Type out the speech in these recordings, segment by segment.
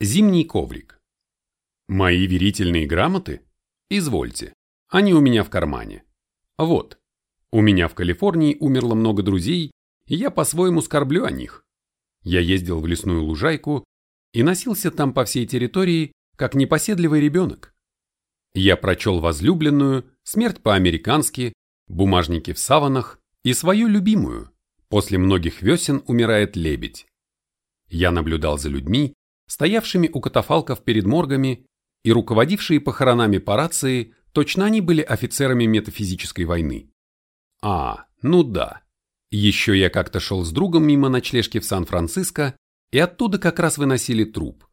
Зимний коврик. Мои верительные грамоты? Извольте. Они у меня в кармане. Вот. У меня в Калифорнии умерло много друзей, и я по-своему скорблю о них. Я ездил в лесную лужайку и носился там по всей территории, как непоседливый ребенок. Я прочел возлюбленную, смерть по-американски, бумажники в саванах и свою любимую. После многих весен умирает лебедь. Я наблюдал за людьми, стоявшими у катафалков перед моргами и руководившие похоронами по рации, точно они были офицерами метафизической войны. А, ну да. Еще я как-то шел с другом мимо ночлежки в Сан-Франциско, и оттуда как раз выносили труп.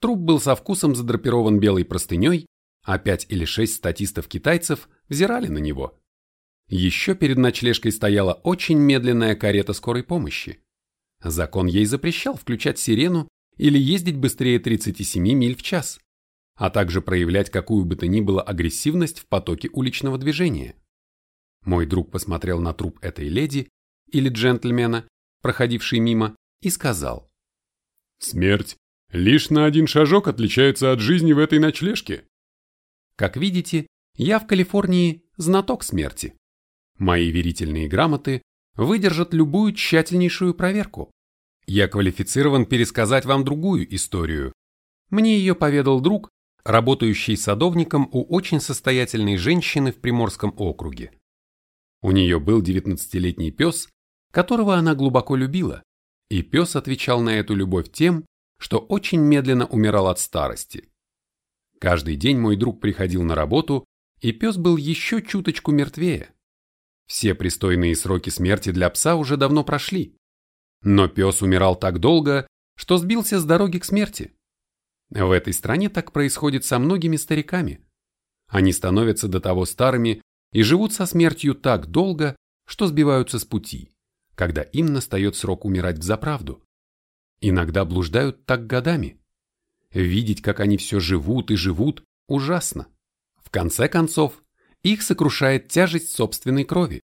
Труп был со вкусом задрапирован белой простыней, а пять или шесть статистов-китайцев взирали на него. Еще перед ночлежкой стояла очень медленная карета скорой помощи. Закон ей запрещал включать сирену или ездить быстрее 37 миль в час, а также проявлять какую бы то ни было агрессивность в потоке уличного движения. Мой друг посмотрел на труп этой леди или джентльмена, проходивший мимо, и сказал. «Смерть лишь на один шажок отличается от жизни в этой ночлежке». Как видите, я в Калифорнии знаток смерти. Мои верительные грамоты выдержат любую тщательнейшую проверку. Я квалифицирован пересказать вам другую историю. Мне ее поведал друг, работающий садовником у очень состоятельной женщины в Приморском округе. У нее был 19-летний пес, которого она глубоко любила, и пес отвечал на эту любовь тем, что очень медленно умирал от старости. Каждый день мой друг приходил на работу, и пес был еще чуточку мертвее. Все пристойные сроки смерти для пса уже давно прошли. Но пес умирал так долго, что сбился с дороги к смерти. В этой стране так происходит со многими стариками. Они становятся до того старыми и живут со смертью так долго, что сбиваются с пути, когда им настает срок умирать взаправду. Иногда блуждают так годами. Видеть, как они все живут и живут, ужасно. В конце концов, их сокрушает тяжесть собственной крови.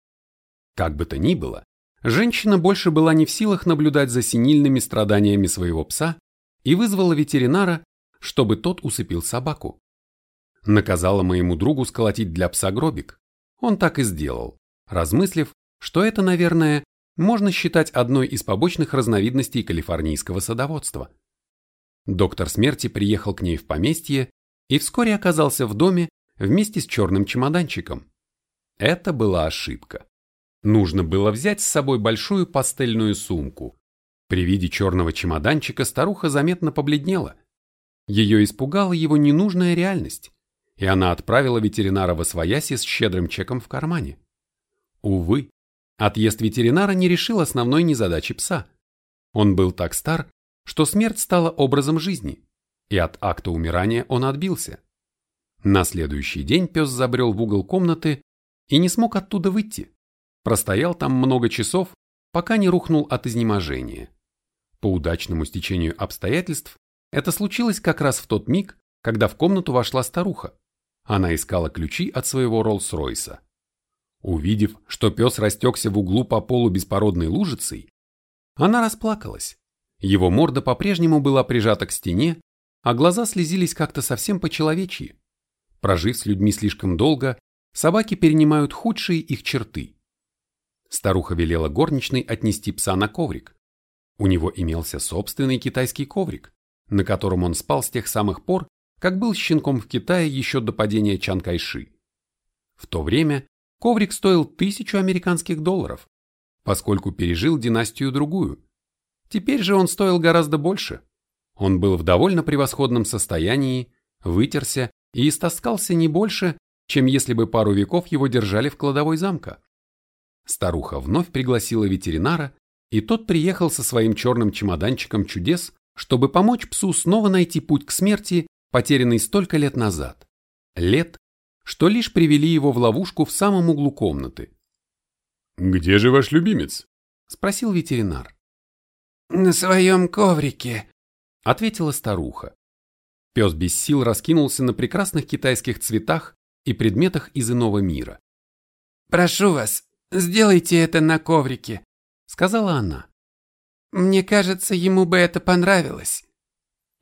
Как бы то ни было, Женщина больше была не в силах наблюдать за синильными страданиями своего пса и вызвала ветеринара, чтобы тот усыпил собаку. Наказала моему другу сколотить для пса гробик. Он так и сделал, размыслив, что это, наверное, можно считать одной из побочных разновидностей калифорнийского садоводства. Доктор смерти приехал к ней в поместье и вскоре оказался в доме вместе с черным чемоданчиком. Это была ошибка. Нужно было взять с собой большую пастельную сумку. При виде черного чемоданчика старуха заметно побледнела. Ее испугала его ненужная реальность, и она отправила ветеринара в освояси с щедрым чеком в кармане. Увы, отъезд ветеринара не решил основной незадачи пса. Он был так стар, что смерть стала образом жизни, и от акта умирания он отбился. На следующий день пес забрел в угол комнаты и не смог оттуда выйти. Простоял там много часов, пока не рухнул от изнеможения. По удачному стечению обстоятельств это случилось как раз в тот миг, когда в комнату вошла старуха. Она искала ключи от своего Роллс-Ройса. Увидев, что пес растекся в углу по полу беспородной лужицей, она расплакалась. Его морда по-прежнему была прижата к стене, а глаза слезились как-то совсем по-человечьи. Прожив с людьми слишком долго, собаки перенимают худшие их черты. Старуха велела горничной отнести пса на коврик. У него имелся собственный китайский коврик, на котором он спал с тех самых пор, как был щенком в Китае еще до падения Чан Кайши. В то время коврик стоил тысячу американских долларов, поскольку пережил династию другую. Теперь же он стоил гораздо больше. Он был в довольно превосходном состоянии, вытерся и истаскался не больше, чем если бы пару веков его держали в кладовой замка. Старуха вновь пригласила ветеринара, и тот приехал со своим черным чемоданчиком чудес, чтобы помочь псу снова найти путь к смерти, потерянный столько лет назад. Лет, что лишь привели его в ловушку в самом углу комнаты. «Где же ваш любимец?» – спросил ветеринар. «На своем коврике», – ответила старуха. Пес без сил раскинулся на прекрасных китайских цветах и предметах из иного мира. «Прошу вас, «Сделайте это на коврике», — сказала она. «Мне кажется, ему бы это понравилось».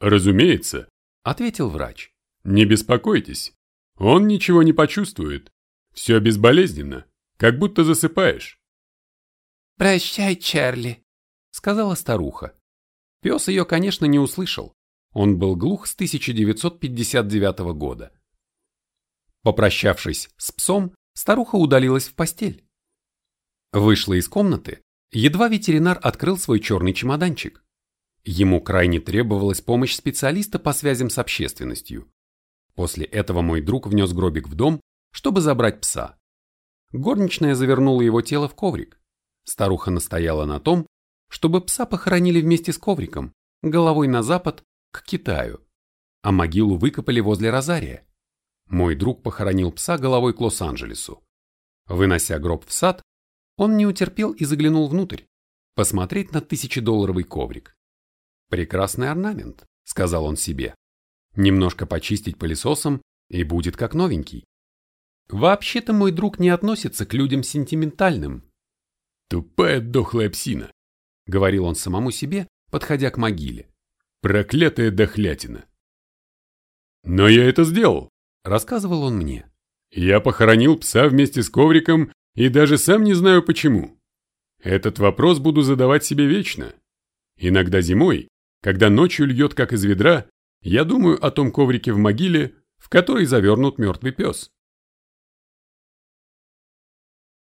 Разумеется, ответил врач. Не беспокойтесь, он ничего не почувствует. Все безболезненно, как будто засыпаешь. «Прощай, Чарли», — сказала старуха. Пес ее, конечно, не услышал. Он был глух с 1959 года. Попрощавшись с псом, старуха удалилась в постель. Вышла из комнаты, едва ветеринар открыл свой черный чемоданчик. Ему крайне требовалась помощь специалиста по связям с общественностью. После этого мой друг внес гробик в дом, чтобы забрать пса. Горничная завернула его тело в коврик. Старуха настояла на том, чтобы пса похоронили вместе с ковриком, головой на запад, к Китаю, а могилу выкопали возле Розария. Мой друг похоронил пса головой к Лос-Анджелесу. Вынося гроб в сад, он не утерпел и заглянул внутрь, посмотреть на тысячедолларовый коврик. «Прекрасный орнамент», — сказал он себе. «Немножко почистить пылесосом, и будет как новенький». Вообще-то мой друг не относится к людям сентиментальным. «Тупая дохлая псина», — говорил он самому себе, подходя к могиле. «Проклятая дохлятина». «Но я это сделал», — рассказывал он мне. «Я похоронил пса вместе с ковриком и даже сам не знаю почему. Этот вопрос буду задавать себе вечно. Иногда зимой, когда ночью льет как из ведра, я думаю о том коврике в могиле, в который завернут мертвый пес.